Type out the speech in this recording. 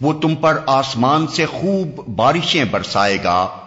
وہ تم پر آسمان سے خوب بارشیں برسائے گا۔